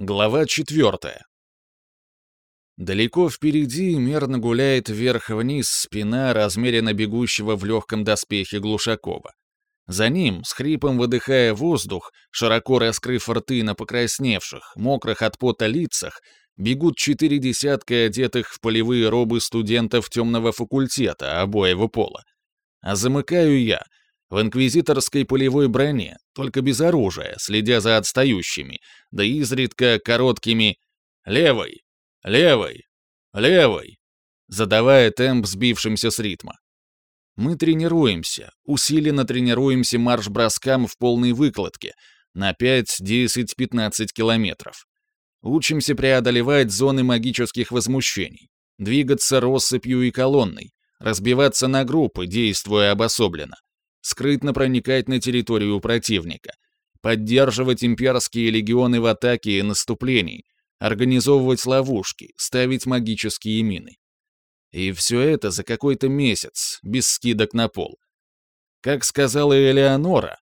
Глава четвертая. Далеко впереди мерно гуляет вверх-вниз спина размеренно бегущего в легком доспехе Глушакова. За ним, с хрипом выдыхая воздух, широко раскрыв рты на покрасневших, мокрых от пота лицах, бегут четыре десятка одетых в полевые робы студентов темного факультета обоего пола. А замыкаю я — в инквизиторской полевой броне, только без оружия, следя за отстающими, да изредка короткими «левой, левой, левой», задавая темп сбившимся с ритма. Мы тренируемся, усиленно тренируемся марш-броскам в полной выкладке на 5, 10, 15 километров. Учимся преодолевать зоны магических возмущений, двигаться россыпью и колонной, разбиваться на группы, действуя обособленно, скрытно проникать на территорию противника, поддерживать имперские легионы в атаке и наступлении, организовывать ловушки, ставить магические мины. И все это за какой-то месяц, без скидок на пол. Как сказала Элеонора,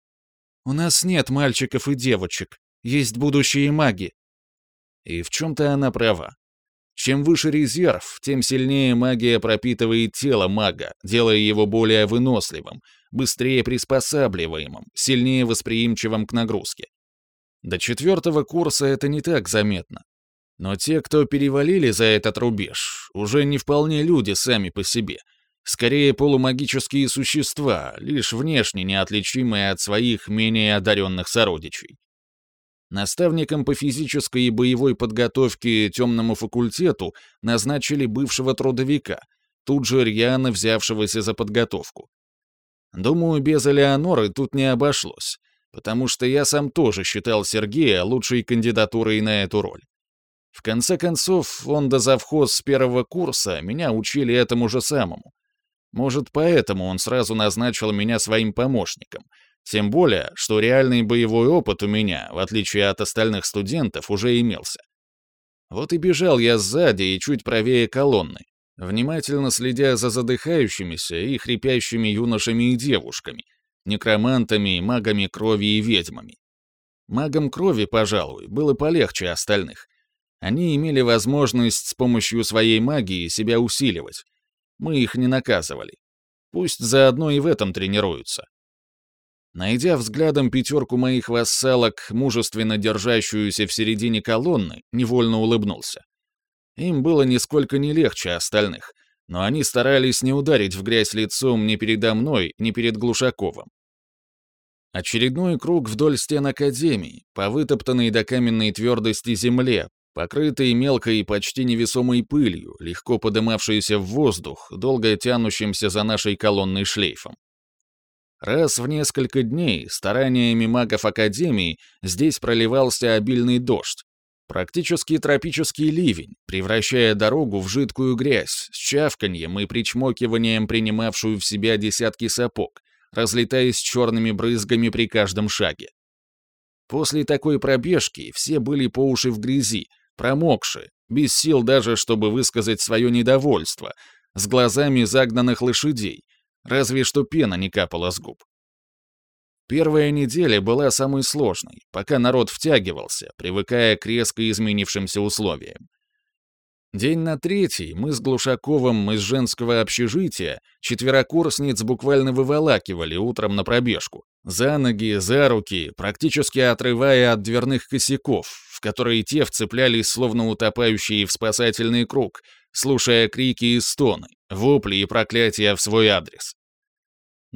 «У нас нет мальчиков и девочек, есть будущие маги». И в чем-то она права. Чем выше резерв, тем сильнее магия пропитывает тело мага, делая его более выносливым, быстрее приспосабливаемым, сильнее восприимчивым к нагрузке. До четвертого курса это не так заметно. Но те, кто перевалили за этот рубеж, уже не вполне люди сами по себе. Скорее полумагические существа, лишь внешне неотличимые от своих менее одаренных сородичей. Наставником по физической и боевой подготовке темному факультету назначили бывшего трудовика, тут же рьяно взявшегося за подготовку. Думаю, без Элеоноры тут не обошлось, потому что я сам тоже считал Сергея лучшей кандидатурой на эту роль. В конце концов, он до завхоз с первого курса меня учили этому же самому. Может, поэтому он сразу назначил меня своим помощником. Тем более, что реальный боевой опыт у меня, в отличие от остальных студентов, уже имелся. Вот и бежал я сзади и чуть правее колонны, внимательно следя за задыхающимися и хрипящими юношами и девушками, некромантами, магами крови и ведьмами. Магам крови, пожалуй, было полегче остальных. Они имели возможность с помощью своей магии себя усиливать. Мы их не наказывали. Пусть заодно и в этом тренируются. Найдя взглядом пятерку моих вассалок, мужественно держащуюся в середине колонны, невольно улыбнулся. Им было нисколько не легче остальных, но они старались не ударить в грязь лицом ни передо мной, ни перед Глушаковым. Очередной круг вдоль стен Академии, по вытоптанной до каменной твердости земле, покрытой мелкой и почти невесомой пылью, легко подымавшейся в воздух, долго тянущимся за нашей колонной шлейфом. Раз в несколько дней стараниями магов Академии здесь проливался обильный дождь, Практически тропический ливень, превращая дорогу в жидкую грязь, с чавканьем и причмокиванием принимавшую в себя десятки сапог, разлетаясь черными брызгами при каждом шаге. После такой пробежки все были по уши в грязи, промокшие, без сил даже, чтобы высказать свое недовольство, с глазами загнанных лошадей, разве что пена не капала с губ. Первая неделя была самой сложной, пока народ втягивался, привыкая к резко изменившимся условиям. День на третий мы с Глушаковым из женского общежития четверокурсниц буквально выволакивали утром на пробежку. За ноги, за руки, практически отрывая от дверных косяков, в которые те вцеплялись словно утопающие в спасательный круг, слушая крики и стоны, вопли и проклятия в свой адрес.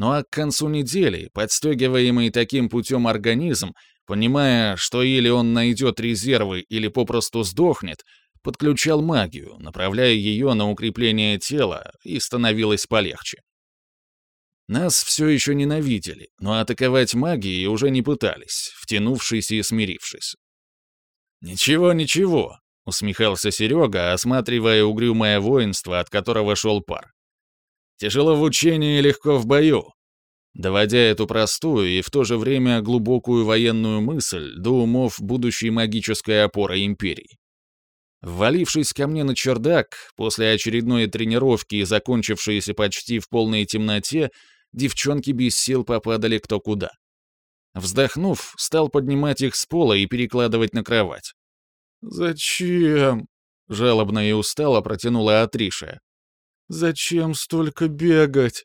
Ну а к концу недели, подстегиваемый таким путем организм, понимая, что или он найдет резервы, или попросту сдохнет, подключал магию, направляя ее на укрепление тела, и становилось полегче. Нас все еще ненавидели, но атаковать магией уже не пытались, втянувшись и смирившись. «Ничего, ничего», — усмехался Серега, осматривая угрюмое воинство, от которого шел пар. Тяжело в учении легко в бою. Доводя эту простую и в то же время глубокую военную мысль до умов будущей магической опоры империи. Ввалившись ко мне на чердак, после очередной тренировки, закончившейся почти в полной темноте, девчонки без сил попадали кто куда. Вздохнув, стал поднимать их с пола и перекладывать на кровать. «Зачем?» — жалобно и устало протянула Атриша. «Зачем столько бегать?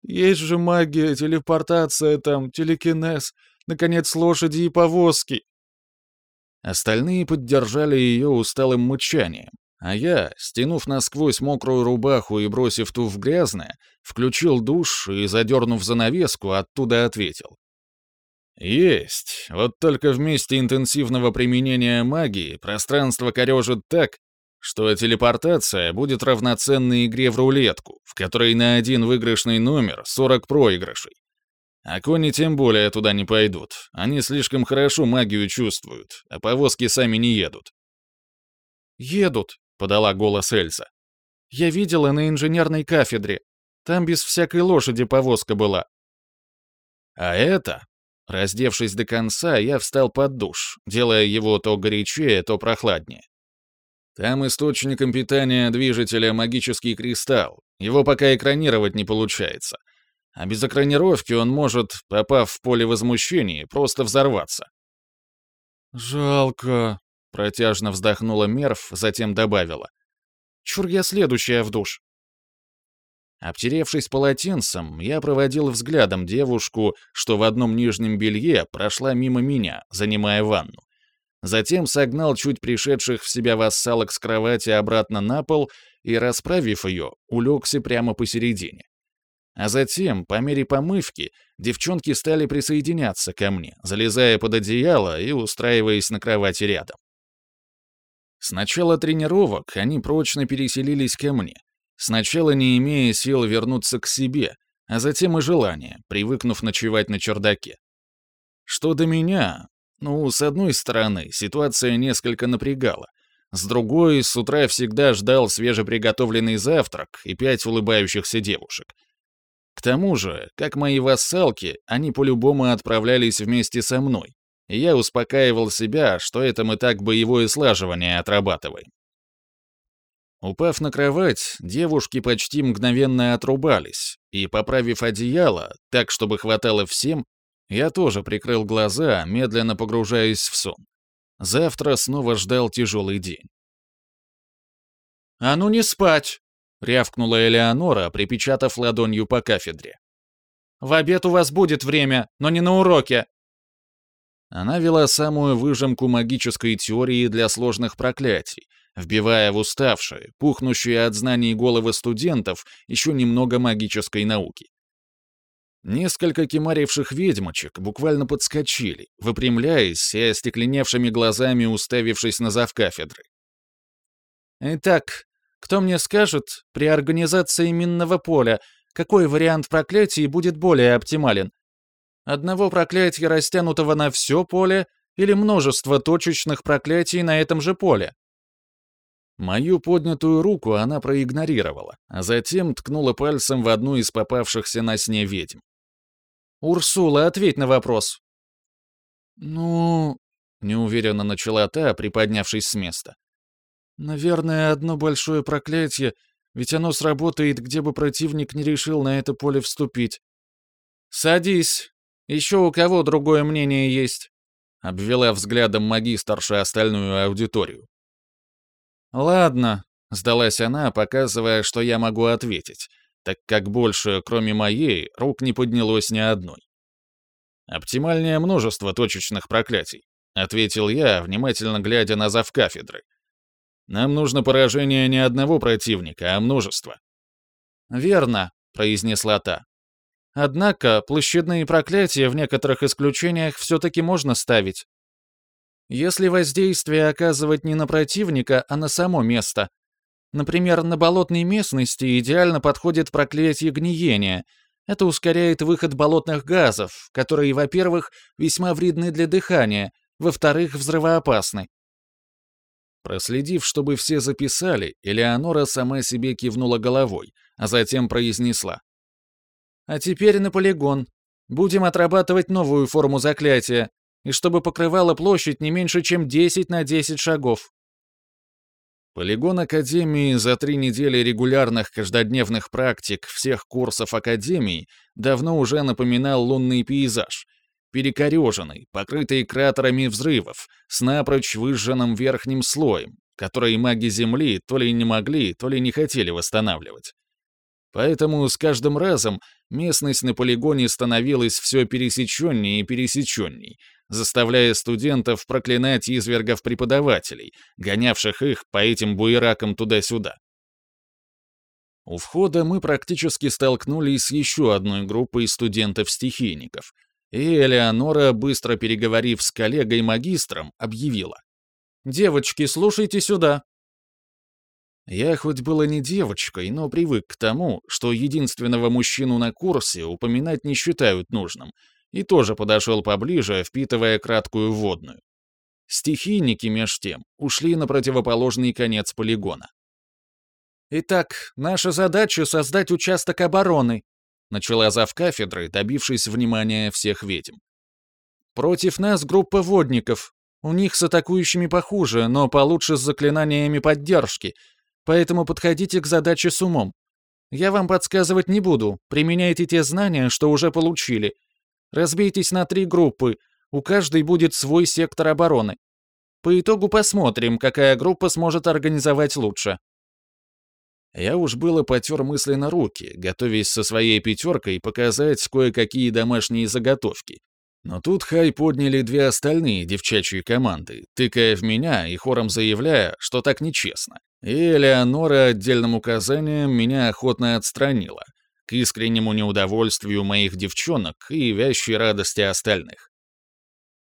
Есть же магия, телепортация там, телекинез, наконец, лошади и повозки». Остальные поддержали ее усталым мычанием, а я, стянув насквозь мокрую рубаху и бросив ту в грязное, включил душ и, задернув занавеску, оттуда ответил. Есть. Вот только вместе интенсивного применения магии пространство корежит так, что телепортация будет равноценна игре в рулетку, в которой на один выигрышный номер 40 проигрышей. А кони тем более туда не пойдут. Они слишком хорошо магию чувствуют, а повозки сами не едут. «Едут», — подала голос Эльза. «Я видела на инженерной кафедре. Там без всякой лошади повозка была». «А это...» Раздевшись до конца, я встал под душ, делая его то горячее, то прохладнее. Там источником питания движителя магический кристалл. Его пока экранировать не получается. А без экранировки он может, попав в поле возмущения, просто взорваться. «Жалко», — протяжно вздохнула Мерв, затем добавила. «Чур я следующая в душ». Обтеревшись полотенцем, я проводил взглядом девушку, что в одном нижнем белье прошла мимо меня, занимая ванну. Затем согнал чуть пришедших в себя вассалок с кровати обратно на пол и, расправив ее, улегся прямо посередине. А затем, по мере помывки, девчонки стали присоединяться ко мне, залезая под одеяло и устраиваясь на кровати рядом. С начала тренировок они прочно переселились ко мне, сначала не имея сил вернуться к себе, а затем и желания, привыкнув ночевать на чердаке. Что до меня, ну, с одной стороны, ситуация несколько напрягала, с другой, с утра всегда ждал свежеприготовленный завтрак и пять улыбающихся девушек. К тому же, как мои вассалки, они по-любому отправлялись вместе со мной, и я успокаивал себя, что это мы так боевое слаживание отрабатываем. Упав на кровать, девушки почти мгновенно отрубались, и, поправив одеяло, так, чтобы хватало всем, я тоже прикрыл глаза, медленно погружаясь в сон. Завтра снова ждал тяжелый день. «А ну не спать!» — рявкнула Элеонора, припечатав ладонью по кафедре. «В обед у вас будет время, но не на уроке!» Она вела самую выжимку магической теории для сложных проклятий, вбивая в уставшие, пухнущие от знаний головы студентов еще немного магической науки. Несколько кемаривших ведьмочек буквально подскочили, выпрямляясь и остекленевшими глазами уставившись на завкафедры. «Итак, кто мне скажет, при организации минного поля, какой вариант проклятий будет более оптимален? Одного проклятия, растянутого на все поле, или множество точечных проклятий на этом же поле?» Мою поднятую руку она проигнорировала, а затем ткнула пальцем в одну из попавшихся на сне ведьм. «Урсула, ответь на вопрос». «Ну...» — неуверенно начала та, приподнявшись с места. «Наверное, одно большое проклятие, ведь оно сработает, где бы противник не решил на это поле вступить». «Садись. Еще у кого другое мнение есть?» — обвела взглядом магистрша остальную аудиторию. «Ладно», — сдалась она, показывая, что я могу ответить, так как больше, кроме моей, рук не поднялось ни одной. «Оптимальное множество точечных проклятий», — ответил я, внимательно глядя на завкафедры. «Нам нужно поражение не одного противника, а множества». «Верно», — произнесла та. «Однако площадные проклятия в некоторых исключениях все-таки можно ставить. Если воздействие оказывать не на противника, а на само место. Например, на болотной местности идеально подходит проклятие гниения. Это ускоряет выход болотных газов, которые, во-первых, весьма вредны для дыхания, во-вторых, взрывоопасны. Проследив, чтобы все записали, Элеонора сама себе кивнула головой, а затем произнесла. «А теперь на полигон. Будем отрабатывать новую форму заклятия, и чтобы покрывала площадь не меньше, чем 10 на 10 шагов. Полигон Академии за три недели регулярных каждодневных практик всех курсов Академии давно уже напоминал лунный пейзаж, перекореженный, покрытый кратерами взрывов, с напрочь выжженным верхним слоем, который маги Земли то ли не могли, то ли не хотели восстанавливать. Поэтому с каждым разом местность на полигоне становилась все пересеченнее и пересеченней, заставляя студентов проклинать извергов-преподавателей, гонявших их по этим буеракам туда-сюда. У входа мы практически столкнулись с еще одной группой студентов-стихийников, и Элеонора, быстро переговорив с коллегой-магистром, объявила. «Девочки, слушайте сюда. Я хоть была не девочкой, но привык к тому, что единственного мужчину на курсе упоминать не считают нужным, и тоже подошел поближе, впитывая краткую водную. Стихийники, меж тем, ушли на противоположный конец полигона. «Итак, наша задача — создать участок обороны», начала зав кафедры, добившись внимания всех ведьм. «Против нас группа водников. У них с атакующими похуже, но получше с заклинаниями поддержки, Поэтому подходите к задаче с умом. Я вам подсказывать не буду, применяйте те знания, что уже получили. Разбейтесь на три группы, у каждой будет свой сектор обороны. По итогу посмотрим, какая группа сможет организовать лучше. Я уж было потер мысленно руки, готовясь со своей пятеркой показать кое-какие домашние заготовки. Но тут Хай подняли две остальные девчачьи команды, тыкая в меня и хором заявляя, что так нечестно. И Элеонора отдельным указанием меня охотно отстранила, к искреннему неудовольствию моих девчонок и вящей радости остальных.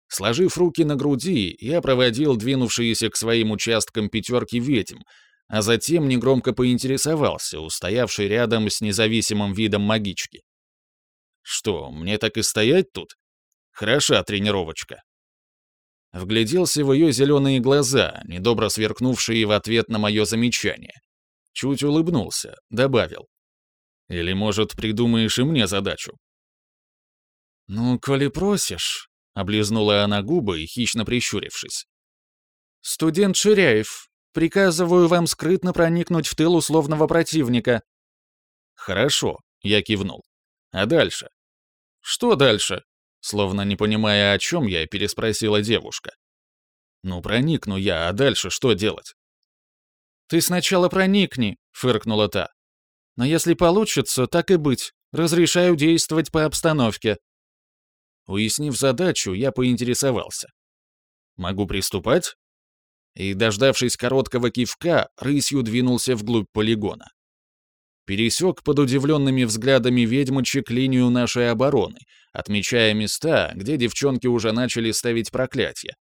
Сложив руки на груди, я проводил двинувшиеся к своим участкам пятерки ведьм, а затем негромко поинтересовался, устоявший рядом с независимым видом магички. «Что, мне так и стоять тут? Хороша тренировочка». Вгляделся в ее зеленые глаза, недобро сверкнувшие в ответ на мое замечание. Чуть улыбнулся, добавил. «Или, может, придумаешь и мне задачу?» «Ну, коли просишь», — облизнула она губы, хищно прищурившись. «Студент Ширяев, приказываю вам скрытно проникнуть в тыл условного противника». «Хорошо», — я кивнул. «А дальше?» «Что дальше?» Словно не понимая, о чем я, переспросила девушка. «Ну, проникну я, а дальше что делать?» «Ты сначала проникни», — фыркнула та. «Но если получится, так и быть. Разрешаю действовать по обстановке». Уяснив задачу, я поинтересовался. «Могу приступать?» И, дождавшись короткого кивка, рысью двинулся вглубь полигона пересек под удивленными взглядами ведьмочек линию нашей обороны, отмечая места, где девчонки уже начали ставить проклятия.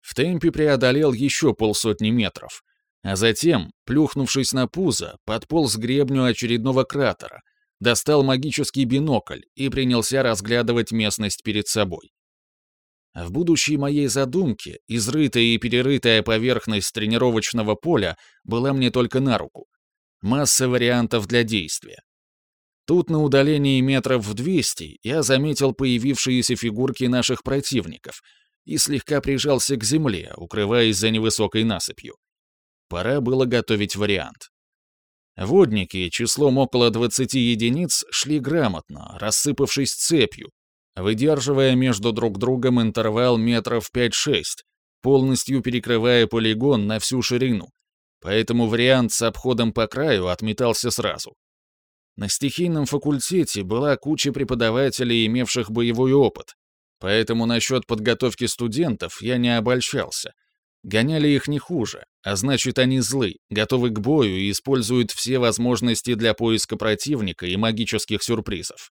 В темпе преодолел еще полсотни метров, а затем, плюхнувшись на пузо, подполз к гребню очередного кратера, достал магический бинокль и принялся разглядывать местность перед собой. В будущей моей задумке изрытая и перерытая поверхность тренировочного поля была мне только на руку. Масса вариантов для действия. Тут на удалении метров в 200 я заметил появившиеся фигурки наших противников и слегка прижался к земле, укрываясь за невысокой насыпью. Пора было готовить вариант. Водники числом около 20 единиц шли грамотно, рассыпавшись цепью, выдерживая между друг другом интервал метров 5-6, полностью перекрывая полигон на всю ширину, поэтому вариант с обходом по краю отметался сразу. На стихийном факультете была куча преподавателей, имевших боевой опыт, поэтому насчет подготовки студентов я не обольщался. Гоняли их не хуже, а значит они злы, готовы к бою и используют все возможности для поиска противника и магических сюрпризов.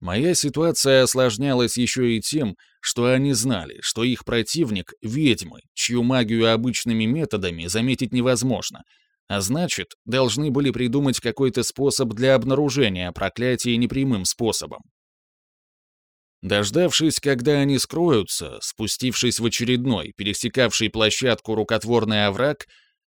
Моя ситуация осложнялась еще и тем, что они знали, что их противник — ведьмы, чью магию обычными методами заметить невозможно, а значит, должны были придумать какой-то способ для обнаружения проклятия непрямым способом. Дождавшись, когда они скроются, спустившись в очередной, пересекавший площадку рукотворный овраг,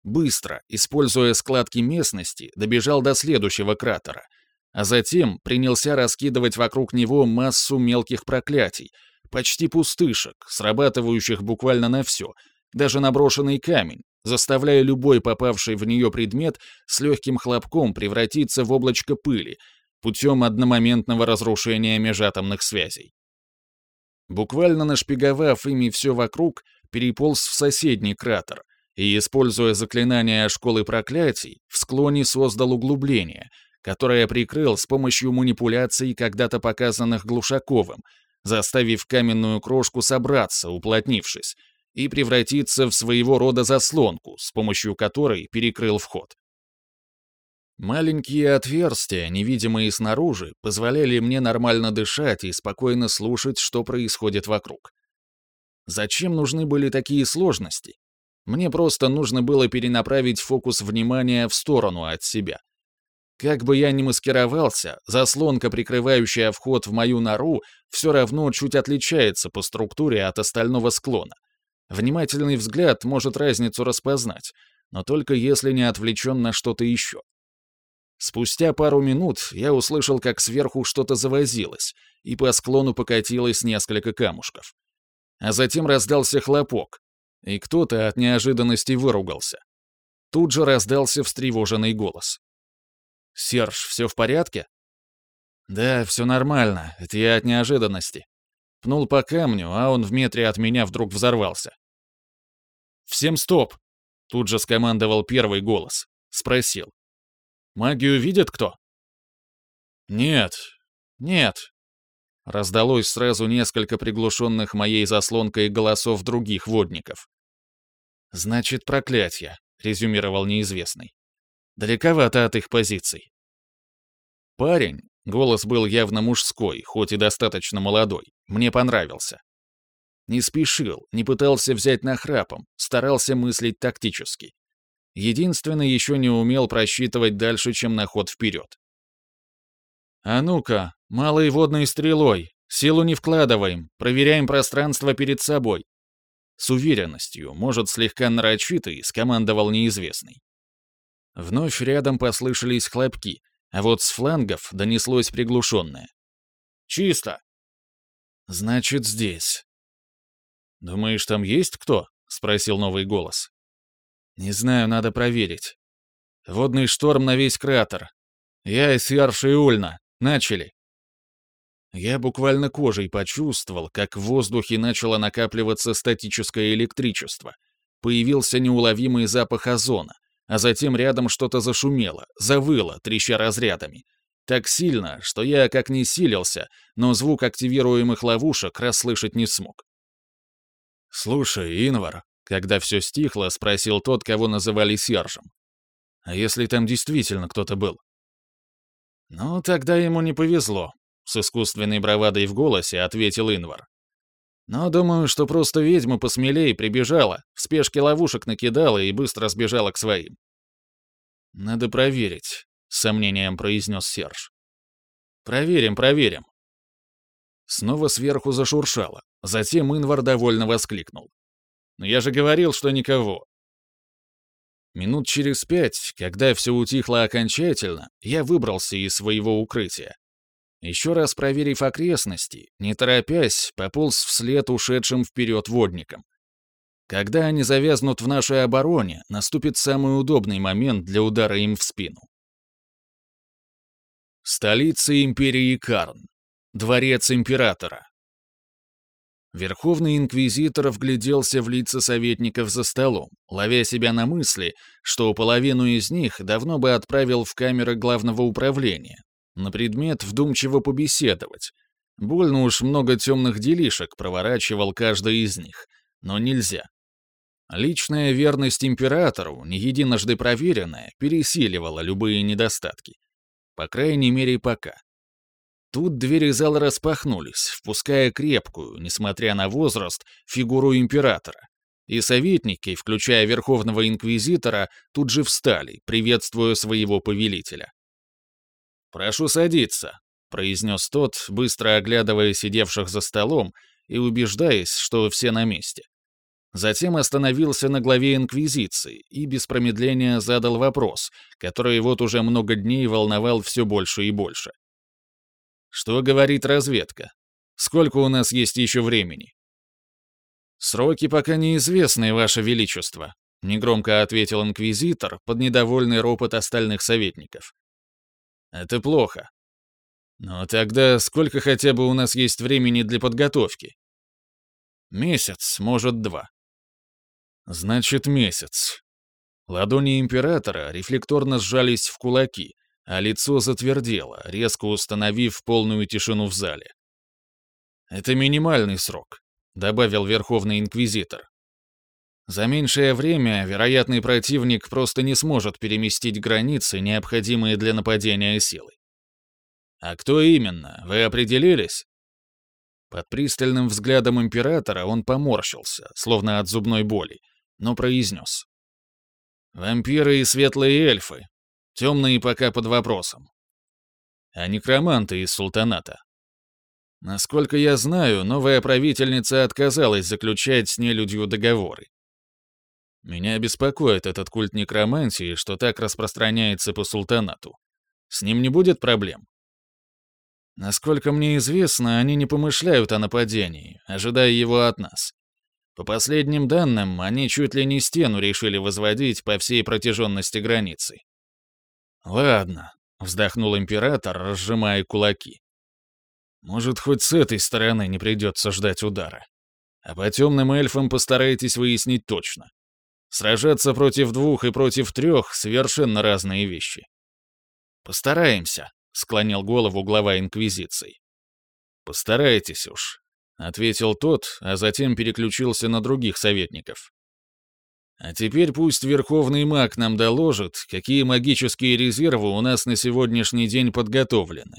быстро, используя складки местности, добежал до следующего кратера — а затем принялся раскидывать вокруг него массу мелких проклятий, почти пустышек, срабатывающих буквально на все, даже на брошенный камень, заставляя любой попавший в нее предмет с легким хлопком превратиться в облачко пыли путем одномоментного разрушения межатомных связей. Буквально нашпиговав ими все вокруг, переполз в соседний кратер и, используя заклинание школы проклятий, в склоне создал углубление, которое прикрыл с помощью манипуляций, когда-то показанных Глушаковым, заставив каменную крошку собраться, уплотнившись, и превратиться в своего рода заслонку, с помощью которой перекрыл вход. Маленькие отверстия, невидимые снаружи, позволяли мне нормально дышать и спокойно слушать, что происходит вокруг. Зачем нужны были такие сложности? Мне просто нужно было перенаправить фокус внимания в сторону от себя. Как бы я ни маскировался, заслонка, прикрывающая вход в мою нору, все равно чуть отличается по структуре от остального склона. Внимательный взгляд может разницу распознать, но только если не отвлечен на что-то еще. Спустя пару минут я услышал, как сверху что-то завозилось, и по склону покатилось несколько камушков. А затем раздался хлопок, и кто-то от неожиданности выругался. Тут же раздался встревоженный голос. «Серж, все в порядке?» «Да, все нормально, это я от неожиданности». Пнул по камню, а он в метре от меня вдруг взорвался. «Всем стоп!» — тут же скомандовал первый голос. Спросил. Магию видит кто?» «Нет, нет». Раздалось сразу несколько приглушенных моей заслонкой голосов других водников. «Значит, проклятие», — резюмировал неизвестный. «Далековато от их позиций». Парень, голос был явно мужской, хоть и достаточно молодой, мне понравился. Не спешил, не пытался взять нахрапом, старался мыслить тактически. Единственный еще не умел просчитывать дальше, чем на ход вперед. «А ну-ка, малой водной стрелой, силу не вкладываем, проверяем пространство перед собой». С уверенностью, может, слегка нарочитый, скомандовал неизвестный. Вновь рядом послышались хлопки, а вот с флангов донеслось приглушенное. «Чисто!» «Значит, здесь». «Думаешь, там есть кто?» — спросил новый голос. Не знаю, надо проверить. Водный шторм на весь кратер. Я и Сьярша и Ульна. Начали. Я буквально кожей почувствовал, как в воздухе начало накапливаться статическое электричество. Появился неуловимый запах озона, а затем рядом что-то зашумело, завыло, треща разрядами. Так сильно, что я как не силился, но звук активируемых ловушек расслышать не смог. «Слушай, Инвар», когда все стихло, спросил тот, кого называли Сержем. А если там действительно кто-то был? Ну, тогда ему не повезло, с искусственной бравадой в голосе ответил Инвар. Но думаю, что просто ведьма посмелее прибежала, в спешке ловушек накидала и быстро сбежала к своим. Надо проверить, с сомнением произнес Серж. Проверим, проверим. Снова сверху зашуршало. Затем Инвар довольно воскликнул. Но я же говорил, что никого. Минут через пять, когда все утихло окончательно, я выбрался из своего укрытия. Еще раз проверив окрестности, не торопясь, пополз вслед ушедшим вперед водникам. Когда они завязнут в нашей обороне, наступит самый удобный момент для удара им в спину. Столица империи Карн. Дворец императора. Верховный инквизитор вгляделся в лица советников за столом, ловя себя на мысли, что половину из них давно бы отправил в камеры главного управления, на предмет вдумчиво побеседовать. Больно уж много темных делишек проворачивал каждый из них, но нельзя. Личная верность императору, не единожды проверенная, пересиливала любые недостатки. По крайней мере, пока. Тут двери зала распахнулись, впуская крепкую, несмотря на возраст, фигуру императора. И советники, включая Верховного Инквизитора, тут же встали, приветствуя своего повелителя. «Прошу садиться», — произнес тот, быстро оглядывая сидевших за столом и убеждаясь, что все на месте. Затем остановился на главе Инквизиции и без промедления задал вопрос, который вот уже много дней волновал все больше и больше. Что говорит разведка? Сколько у нас есть еще времени? Сроки пока неизвестны, Ваше Величество, негромко ответил инквизитор под недовольный ропот остальных советников. Это плохо. Но тогда сколько хотя бы у нас есть времени для подготовки? Месяц, может, два. Значит, месяц. Ладони императора рефлекторно сжались в кулаки, а лицо затвердело, резко установив полную тишину в зале. «Это минимальный срок», — добавил Верховный Инквизитор. «За меньшее время вероятный противник просто не сможет переместить границы, необходимые для нападения силы. А кто именно, вы определились?» Под пристальным взглядом императора он поморщился, словно от зубной боли, но произнес. «Вампиры и светлые эльфы. Темные пока под вопросом. А некроманты из султаната. Насколько я знаю, новая правительница отказалась заключать с нелюдью договоры. Меня беспокоит этот культ некромантии, что так распространяется по султанату. С ним не будет проблем? Насколько мне известно, они не помышляют о нападении, ожидая его от нас. По последним данным, они чуть ли не стену решили возводить по всей протяженности границы. «Ладно», — вздохнул император, разжимая кулаки. «Может, хоть с этой стороны не придется ждать удара. А по темным эльфам постарайтесь выяснить точно. Сражаться против двух и против трех — совершенно разные вещи». «Постараемся», — склонил голову глава Инквизиции. «Постарайтесь уж», — ответил тот, а затем переключился на других советников. А теперь пусть Верховный маг нам доложит, какие магические резервы у нас на сегодняшний день подготовлены.